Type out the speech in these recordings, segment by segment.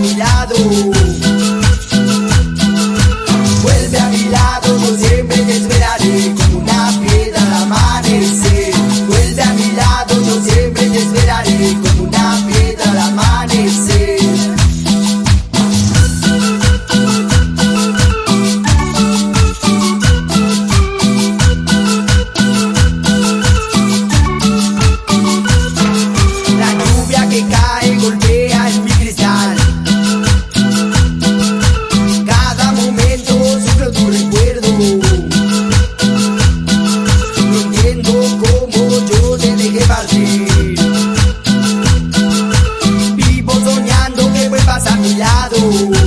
humillado.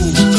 Thank you.